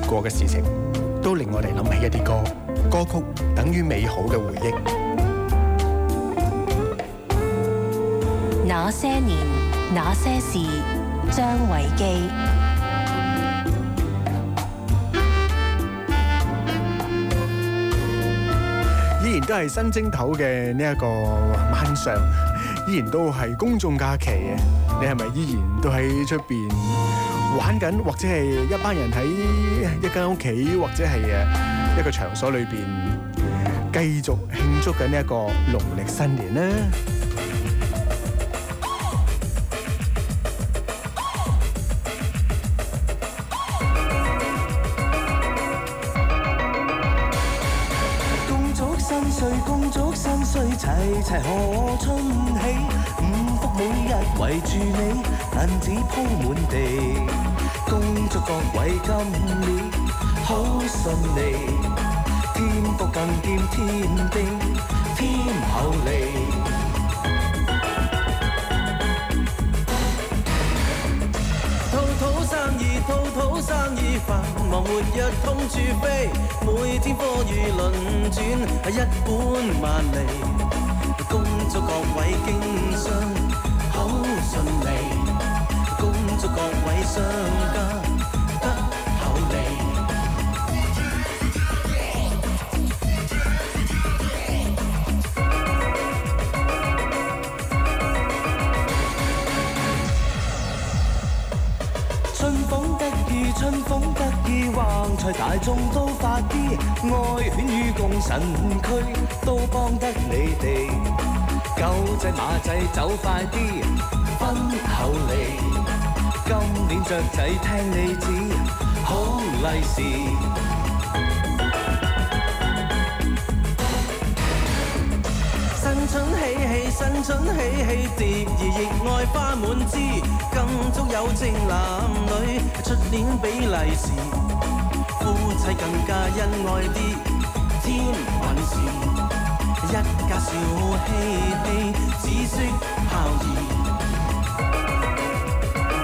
过嘅事情，都令我哋谂起一啲歌，歌曲等于美好嘅回忆。那些年，那些事，张維基。依然都系新蒸头嘅呢一个晚上，依然都系公众假期嘅，你系咪依然都喺出边？玩緊，或者係一班人喺一間屋企，或者係一個場所裏面繼續慶祝緊呢一個農曆新年呢共祝新歲，恭祝新歲，齊齊可春。围住你，银纸铺满地，恭祝各位今年好顺利，添福更添添丁添厚利。滔滔生意，滔滔生意，繁忙活日通处飞，每天波意轮转一本万利，恭祝各位经商。相春风得意，春风得意，旺财大众都发啲，爱犬与共神躯都帮得你哋，狗仔马仔走快啲，分厚利。今年雀仔听你指好利是。新春喜气，新春喜气，蝶儿热爱花满枝，更祝有情男女出年比利是，夫妻更加恩爱啲，天还是一家笑嘻嘻，只说孝儿。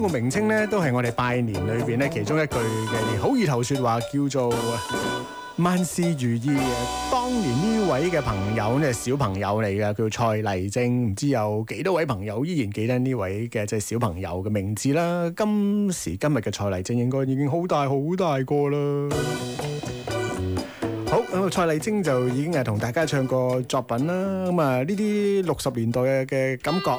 个名称咧都系我哋拜年里边咧其中一句嘅好意头说话，叫做万事如意。当年呢位嘅朋友咧，小朋友嚟嘅，叫蔡丽晶，唔知有几多位朋友依然记得呢位嘅即系小朋友嘅名字啦？今时今日嘅蔡丽晶应该已经好大好大个啦。好咁啊，蔡丽晶就已经系同大家唱个作品啦。咁啊，呢啲六十年代嘅嘅感觉。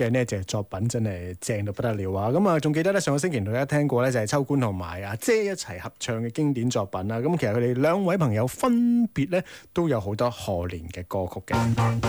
嘅呢隻作品真係正到不得了啊！咁啊，仲記得咧上個星期同大家聽過咧，就係秋官同埋阿姐一齊合唱嘅經典作品啦。咁其實佢哋兩位朋友分別咧都有好多賀年嘅歌曲嘅。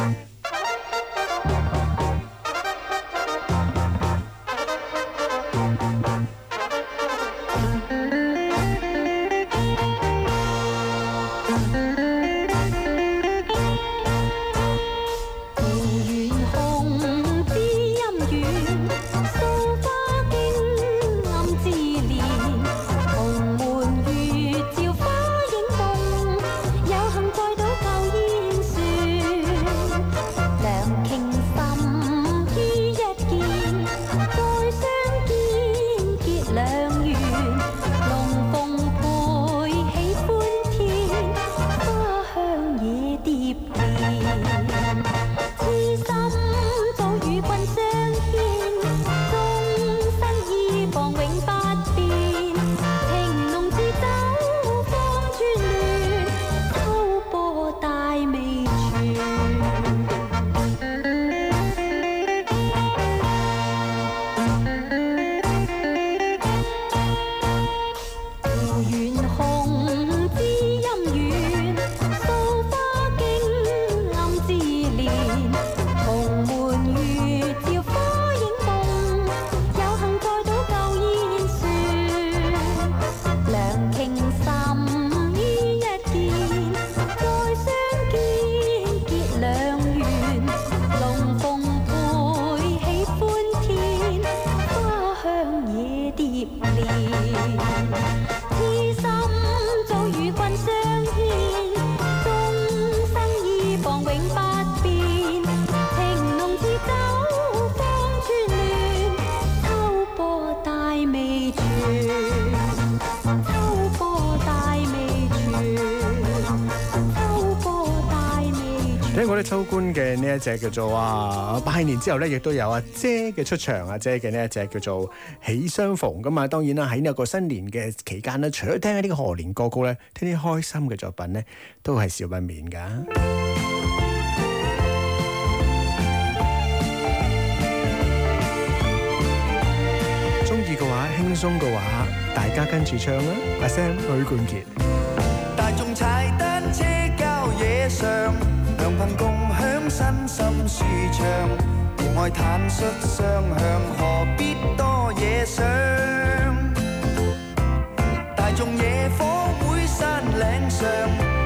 你。抽官嘅呢一只叫做啊，拜年之后咧，亦都有阿姐嘅出场，阿姐嘅呢一只叫做喜相逢咁啊。当然啦，喺呢个新年嘅期间咧，除咗听呢啲贺年歌曲咧，听啲开心嘅作品咧，都系少不免噶。中意嘅话，轻松嘅话，大家跟住唱啦，阿 Sam 许冠杰。大众踩单车郊野上。良朋共享，身心舒畅，互爱坦率相向，何必多野想？大众野火会山岭上。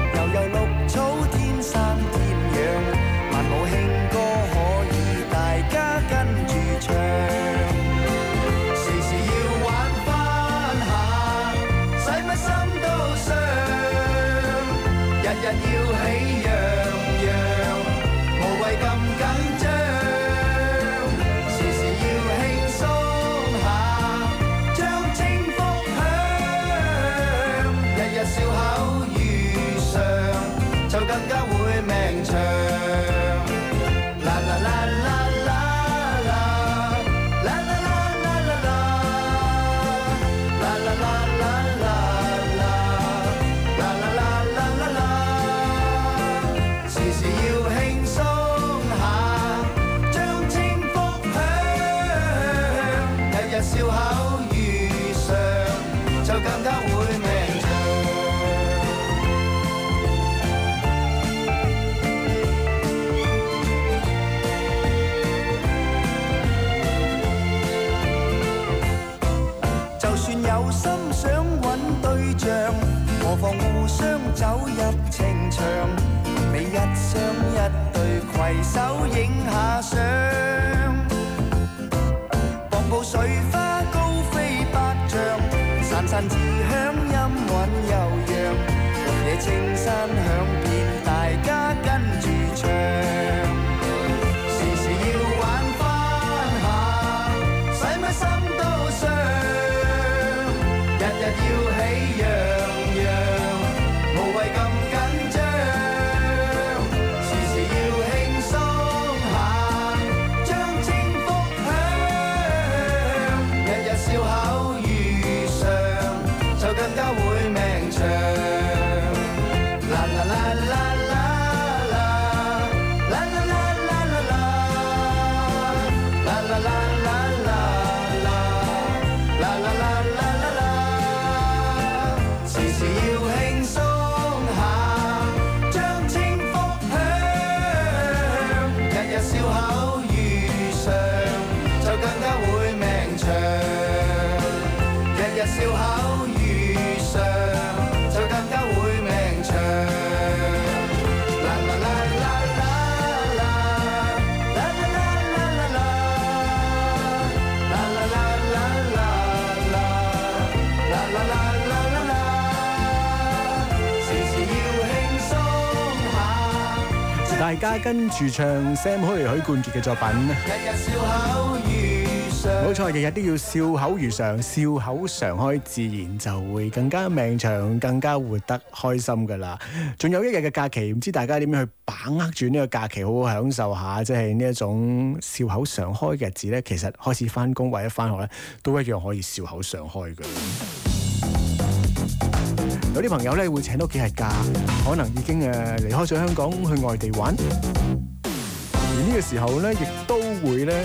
笑口如常，就更加大家跟住唱 Sam 許冠傑嘅作品。冇错，日日都要笑口如常，笑口常开，自然就会更加命长，更加活得开心噶啦。仲有一日嘅假期，唔知大家点样去把握住呢个假期，好好享受下，即系呢一种笑口常开嘅日子咧。其实开始翻工或者翻学咧，都一样可以笑口常开噶。有啲朋友咧会请多几日假，可能已经诶离开咗香港去外地玩，而呢个时候咧亦都会咧。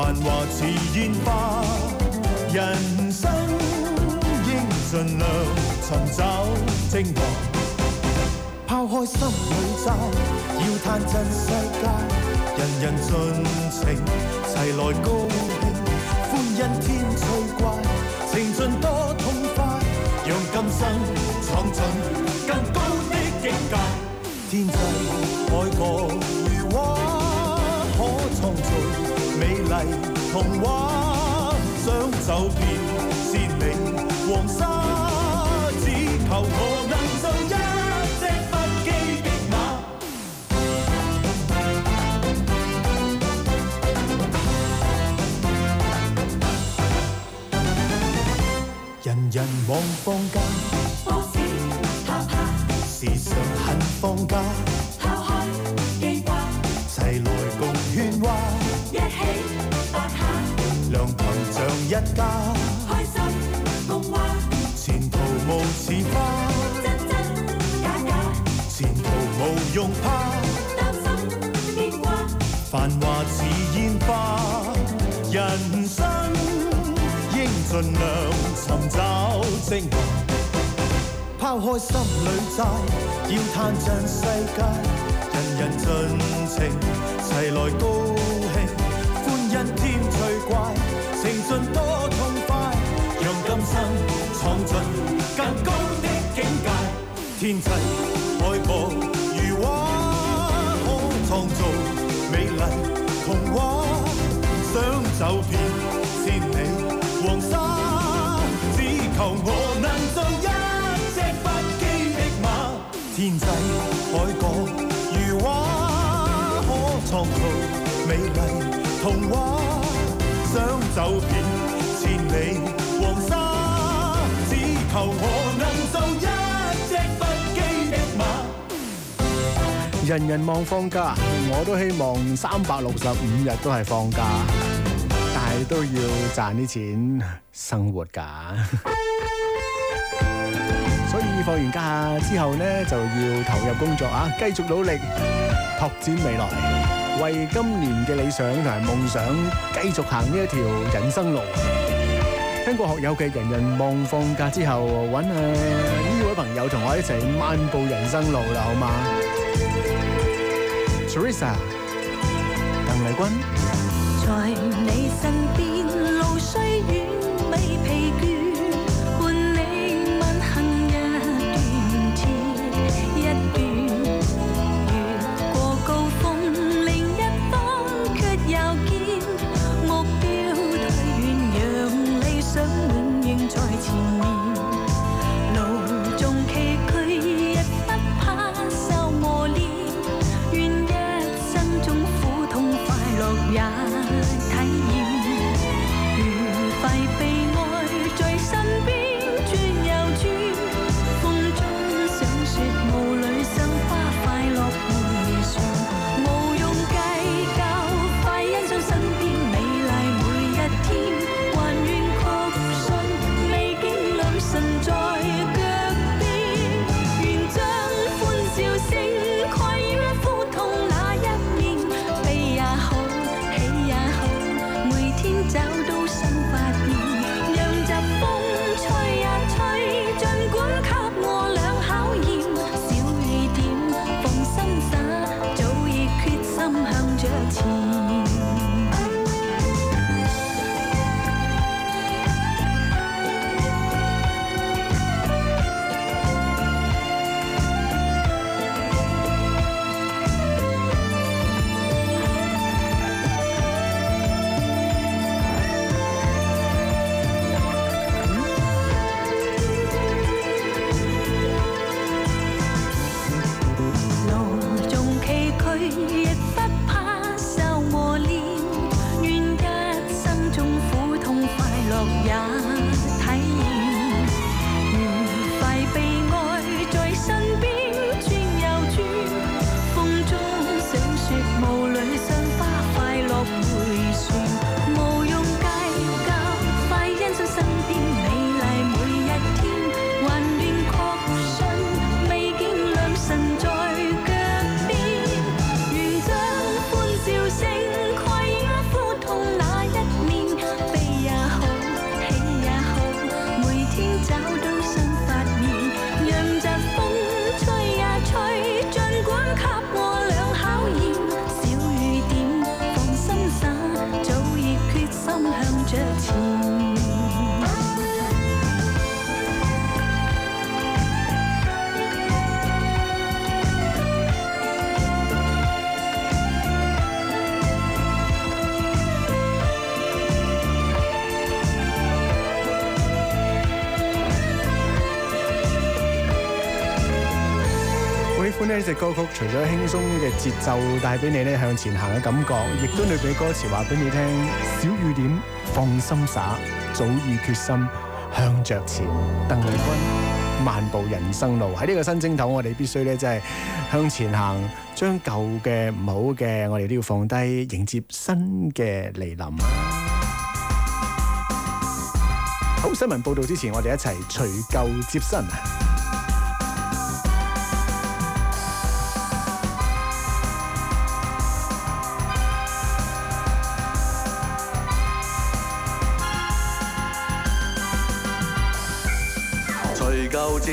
繁华似烟花，人生应尽量寻找正华。抛开心里债，要叹尽世界，人人尽情，齐来高兴，欢欣天最怪，情尽。望放假，放是他怕，时常恨放假，抛开记挂，齐来共喧哗，一起拍下，两朋像一家，开心共话，前途无似花，真真假假，前途无用怕，担心变化，繁华似烟花，人生应尽量。寻找真爱，抛开心里债，要叹尽世界，人人尽情，齐来高兴，欢欣添趣怪，情尽多痛快，让今生闯进更高的境界，天际海阔如画，可创造美丽童话，想走。遍。天际海角如画可创造美丽童话想走遍千里黄沙只求我能做一只不羁的马人人望放假我都希望三百六十五日都系放假但系都要赚啲钱生活噶放完假之後呢，就要投入工作啊！繼續努力拓展未來，為今年嘅理想同埋夢想繼續行呢一條人生路。聽過學友嘅人人望放假之後，揾呢位朋友同我一齊漫步人生路啦，好吗 t e r e s a 邓丽君。只歌曲除咗轻松嘅节奏带俾你咧向前行嘅感觉，亦都要俾歌词话俾你听：小雨点，放心洒，早已决心向着前。邓丽君《漫步人生路》喺呢个新征头，我哋必须咧真系向前行，将旧嘅唔好嘅，我哋都要放低，迎接新嘅嚟临啊！好，新闻报道之前，我哋一齐除旧接新。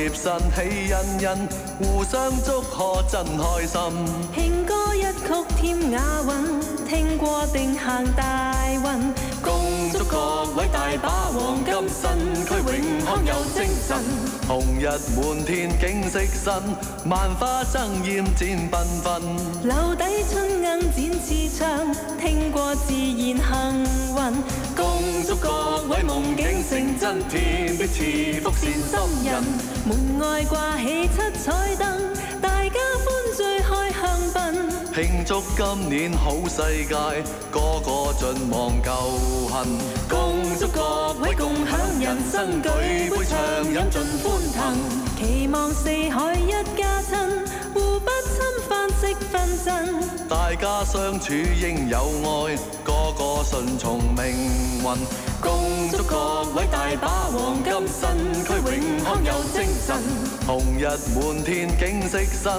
贴身喜欣欣，互相祝贺真开心。庆歌一曲添雅韵，听过定行大运。恭祝各位大把黄金，身躯永康有精神。红日满天景色新，万花争艳展缤纷。楼底春莺展翅唱，听过自然幸运。祝各位夢境成真，天的似福善心人，門外掛起七彩燈，大家歡聚開香槟，慶祝今年好世界，個個盡忘旧恨，恭祝各位共享人生舉杯暢飲盡歡騰。期望四海一家亲，互不侵犯积分争。大家相处应有爱，个个顺从命运。恭祝各位大把黄金，身躯永康有精神，红日满天景色新，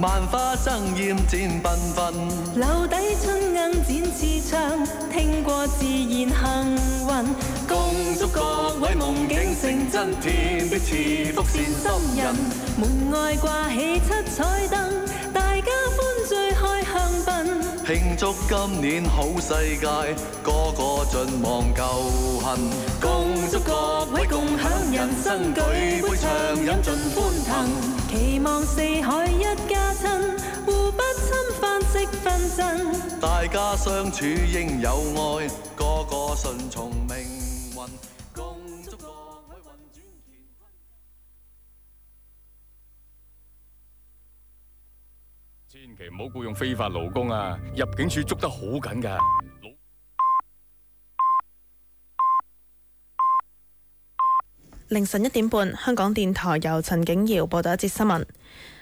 万花争艳展缤纷。楼底春莺展翅唱，听过自然幸运。恭祝各位梦境成真，天的赐福善心人。门外挂起七彩灯，大家欢聚开香槟。庆祝今年好世界，个个尽忘旧恨，恭祝各位共享人生举杯畅饮尽欢腾。期望四海一家亲，互不侵犯息纷争。大家相处应有爱，个个顺从命。唔好雇佣非法劳工啊！入境处捉得好紧噶。凌晨一点半，香港电台由陈景瑶报道一节新闻。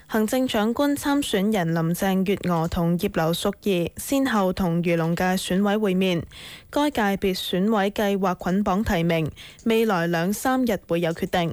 行政长官参选人林郑月娥同叶刘淑仪先后同渔农嘅选委会面，该界别选委计划捆绑提名，未来两三日会有决定。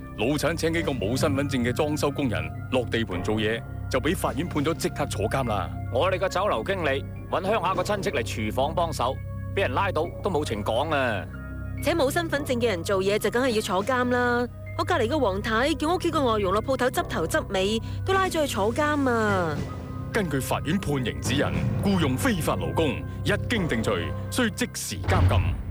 老陈请几个冇身份证嘅装修工人落地盘做嘢，就俾法院判咗即刻坐监啦。我哋个酒楼经理揾乡下个亲戚嚟厨房帮手，俾人拉到都冇情讲啊！请冇身份证嘅人做嘢就梗系要坐监啦。我隔篱个黄太叫屋企个外佣落铺头执头执尾，都拉咗去坐监啊！根据法院判刑指引，雇佣非法劳工一经定罪，需即时监禁。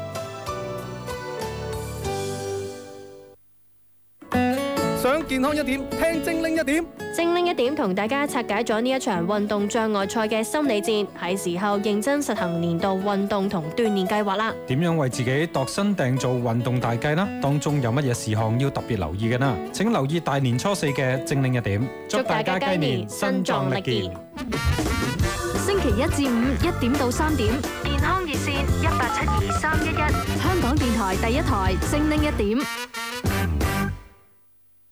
健康一点，听精灵一点，精灵一点同大家拆解咗呢一场运动障碍赛嘅心理战，系时候认真实行年度运动同锻炼计划啦。点样为自己度身订造运动大计啦？当中有乜嘢事项要特别留意嘅呢？请留意大年初四嘅精灵一点，祝大家鸡年新壮力健。星期一至五一点到三点，健康热线一八七二三一一，香港电台第一台，精灵一点。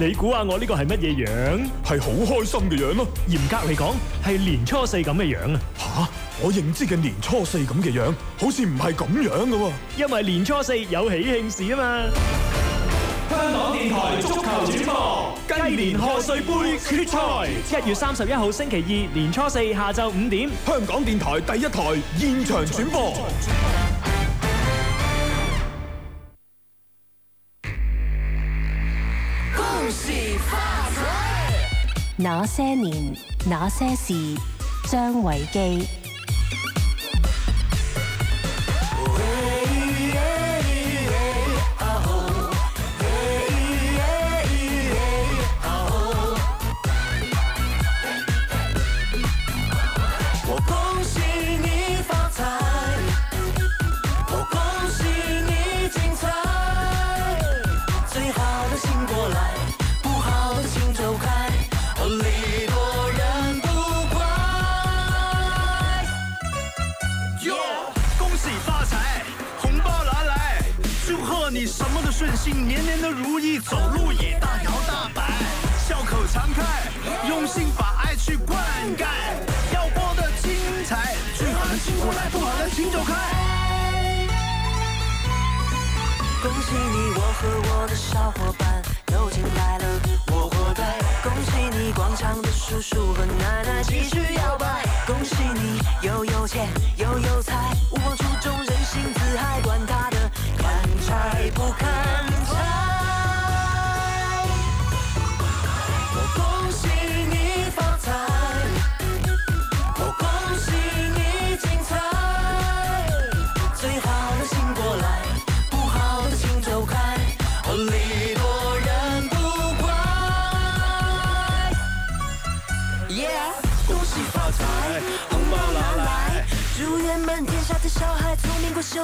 你估下我呢个系乜嘢样？系好开心嘅样咯。严格嚟讲，系年初四咁嘅样啊。吓，我认知嘅年初四咁嘅样，好似唔系咁样噶。因为年初四有喜庆事啊嘛。香港电台足球转播，今年贺岁杯决赛，一月三十一号星期二年初四下昼五点，香港电台第一台现场转播。那些年，那些事，张维基。年年的如意，走路也大摇大摆，笑口常开，用心把爱去灌溉，要过的精彩。最好的请过来，不好的请走开。恭喜你，我和我的小伙伴又进来了，我活该。恭喜你，广场的叔叔和奶奶继续摇摆。恭喜你，又有钱又有才，无忘初衷，人心自嗨，管他。的。还不堪。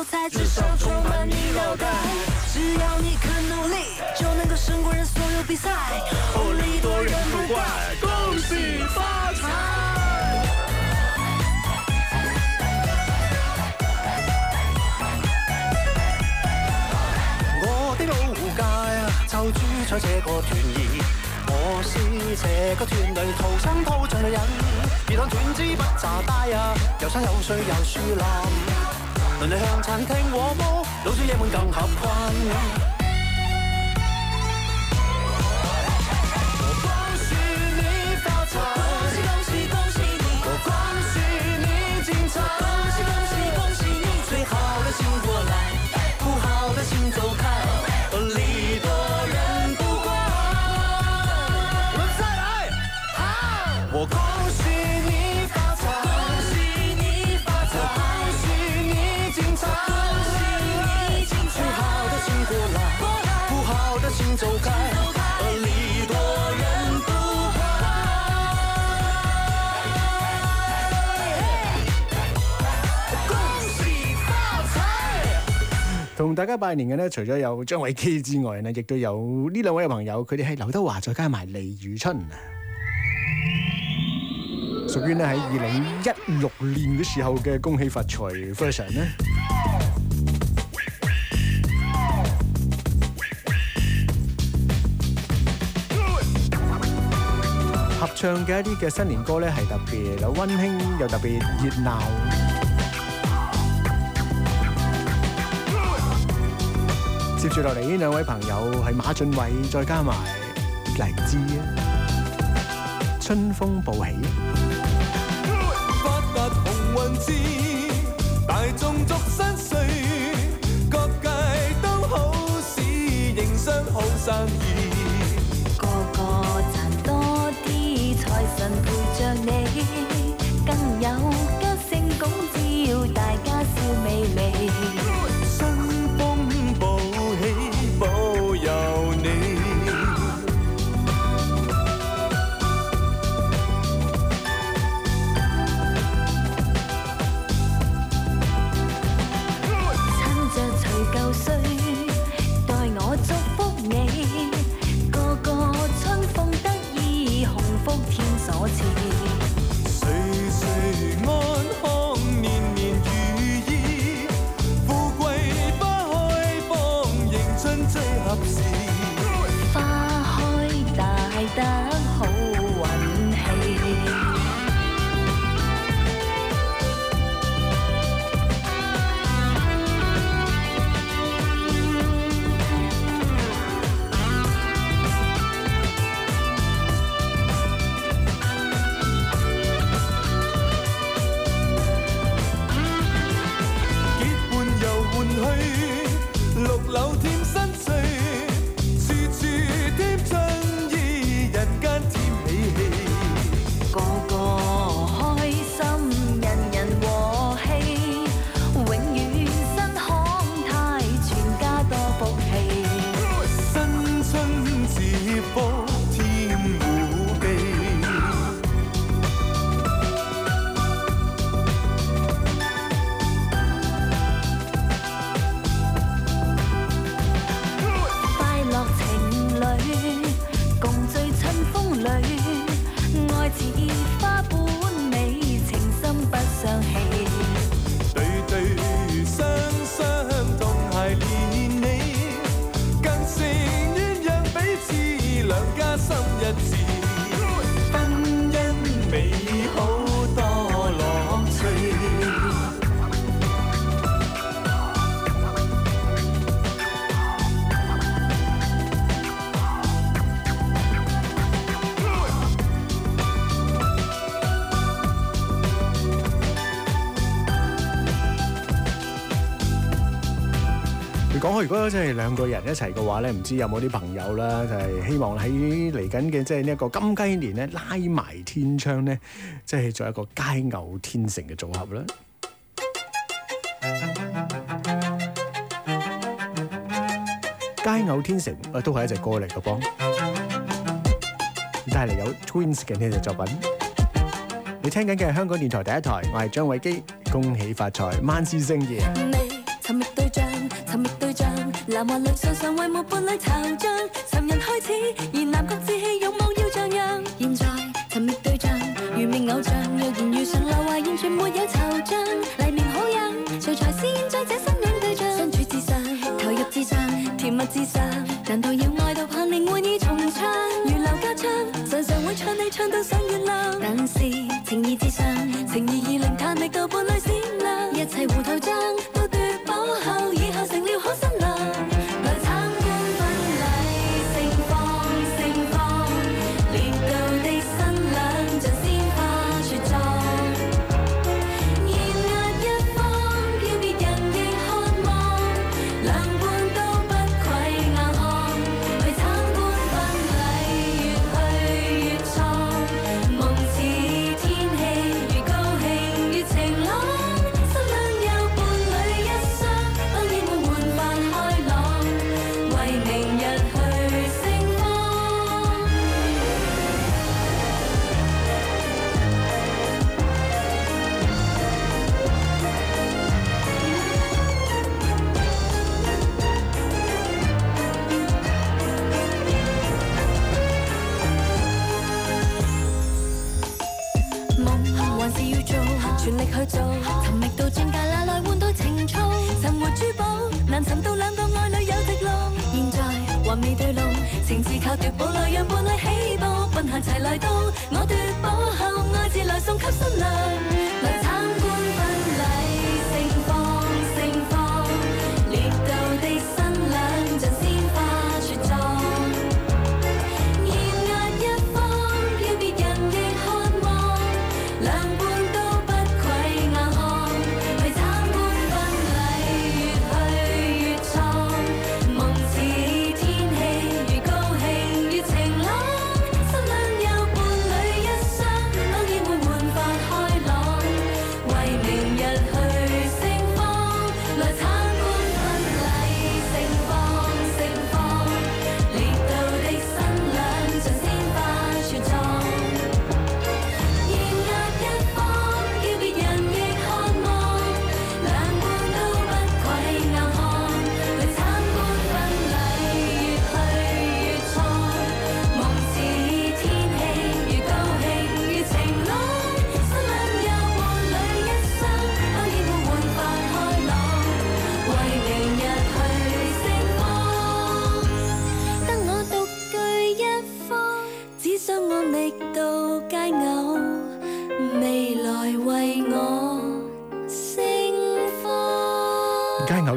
才，至少充满你脑袋，只要你肯努力，就能够胜过人所有比赛。哦，利多人不怪，恭喜发财！我的老街就住在这个团义，我是这个团里土生土长的人，别当转子不咋大啊，有山有水有树林。论你向亲听我么老少爷们更合群同大家拜年嘅咧，除咗有张伟基之外，呢亦都有呢两位朋友，佢哋系刘德华，再加埋李宇春，属于呢喺二零一六年嘅时候嘅恭喜发财 version 呢。唱嘅一啲嘅新年歌咧，系特别又温馨，又特别热闹。接住落嚟呢两位朋友系马俊伟，再加埋黎姿啊！春风报喜，发达鸿运至，大众祝新岁，各界都好事，迎商好生意。爱神陪着你，更有吉声共奏。如果即系兩個人一齊嘅話咧，唔知有冇啲朋友啦，就係希望喺嚟緊嘅即係一個金雞年咧，拉埋天窗咧，即係做一個佳偶天成嘅組合啦。佳偶天成，都係一隻歌嚟嘅噃，帶嚟有 Twins 嘅呢隻作品。你聽緊嘅係香港電台第一台，我係張惠基，恭喜發財，萬事对象。蓝或绿，常常为没伴侣惆怅。寻人开始，而男国志气勇望要像样。现在寻觅对象，如觅偶像，若然遇上刘华，完全没有惆怅。黎明好人，谁才是现在这新吻对象？身处至上，投入至上，甜蜜至上，难道要爱到盼灵魂已重唱？如刘家昌，常常会唱你唱到上月亮。但是情义至上，情义已令他觅到伴侣。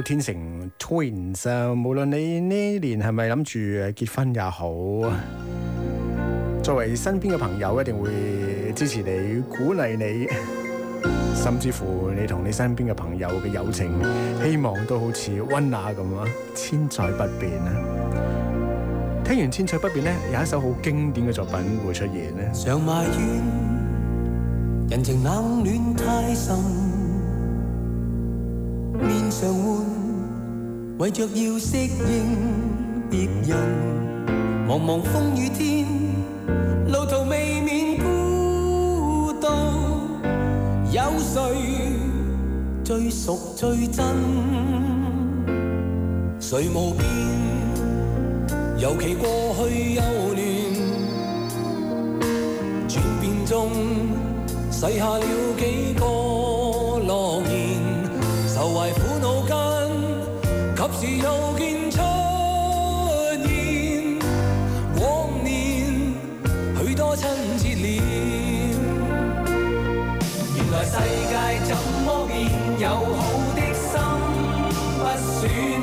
天成 twins，無論你呢年係咪諗住結婚也好，作為身邊嘅朋友一定會支持你、鼓勵你，甚至乎你同你身邊嘅朋友嘅友情，希望都好似温雅咁啊，千載不變啊！聽完千載不變呢，有一首好經典嘅作品會出現呢常埋怨人情冷暖太深，面上为着要适应别人，茫茫风雨天，路途未免孤独。有谁最熟最真？谁无变？尤其过去幼嫩转变中，洗下了几个。又见出现，往年许多亲切脸。原来世界怎么变，友好的心不损。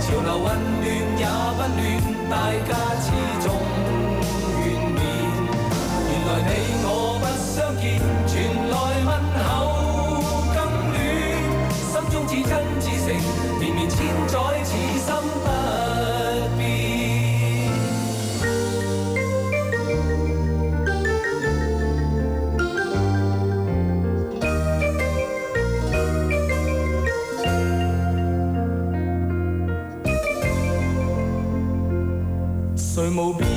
潮流混乱也不乱，大家。mobile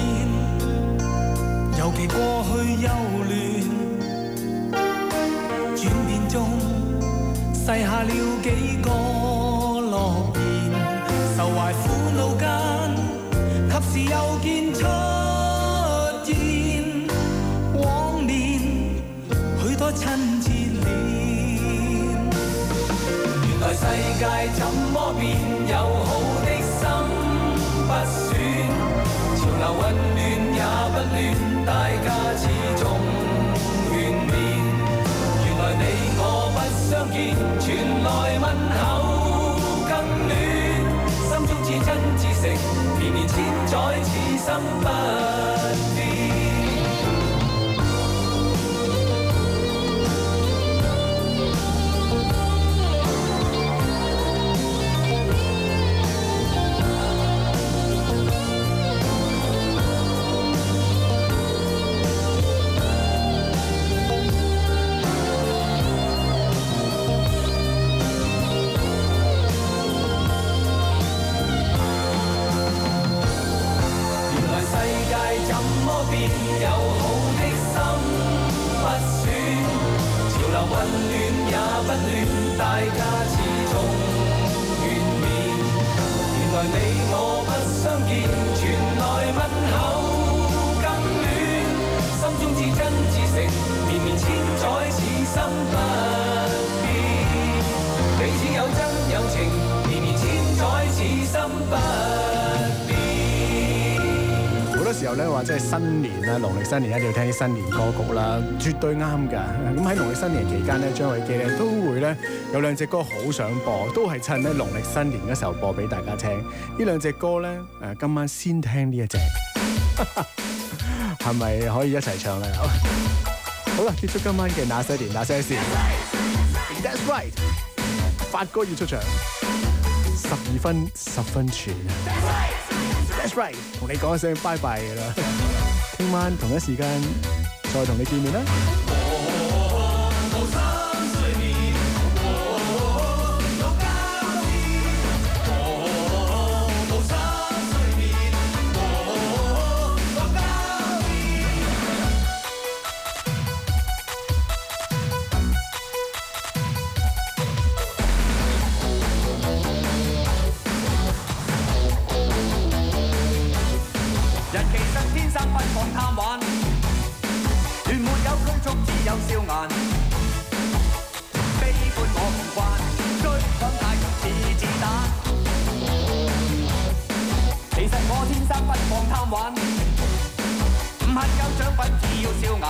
变友好的心不损，潮流混乱也不乱，大家始终愿面。原来你我不相见，传来问候更暖。心中至真至诚，绵绵千载此心不。又咧，或者系新年啊，农历新年一定要听啲新年歌曲啦，绝对啱噶。咁喺农历新年期间咧，张伟基咧都会咧有两只歌好想播，都系趁咧农历新年嘅时候播俾大家听。呢两只歌咧，诶，今晚先听呢一只，系咪可以一齐唱咧？好啦，结束今晚嘅那些年那些事，发哥要出场，十二分十分传。同你讲一声拜拜啦听晚同一时间再同你见面啦有笑颜，悲观我唔惯，追心太阳似子弹。其实我天生不放贪玩，唔乞有奖品，只要笑颜。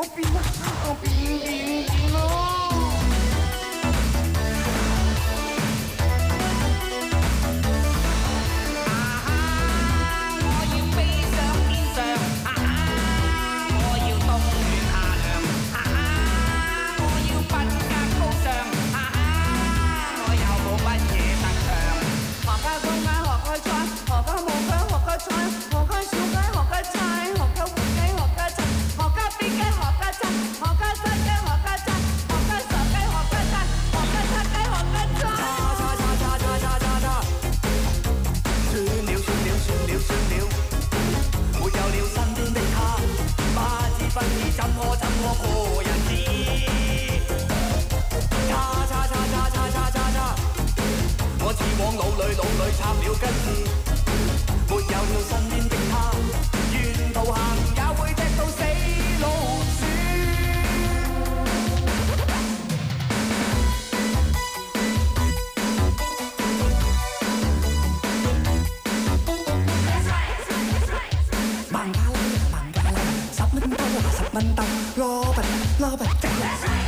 我变，我变变变哦！啊哈！我要飞上天上，啊哈！我要冬暖夏凉，啊哈！我要品格高尚，啊哈！我特长，脑里脑里插了根，没有了身边的他，沿途行也会踢到死老鼠。棒打你，棒打十蚊闷透，湿闷透，罗宾，罗宾。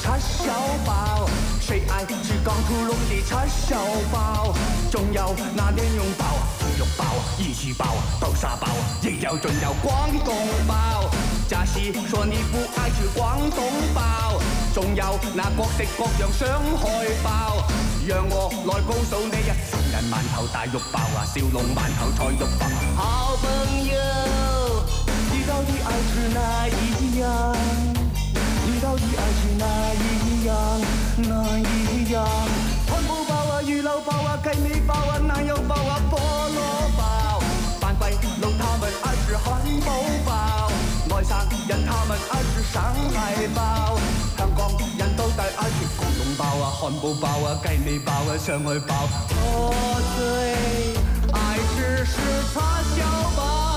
叉烧包，谁爱吃刚出笼的叉烧包？重要那点拥抱，肉包、一起包豆沙包，也要重要广东包。假使说你不爱吃广东包，重要那各式各样上海包。让我来告诉你，呀，食人馒头大肉包啊，小笼馒头菜肉包。好朋友，你到底爱吃哪一样？爱情哪一样？哪一样？汉堡包啊，鱼肉包啊，鸡米包啊，奶油包啊，菠萝包。饭贵，弄他们爱吃汉堡包；外省人他们爱吃上海包。香港人都在爱吃广东包啊，汉堡包啊，鸡米包啊，上海包。我最爱吃是叉烧包。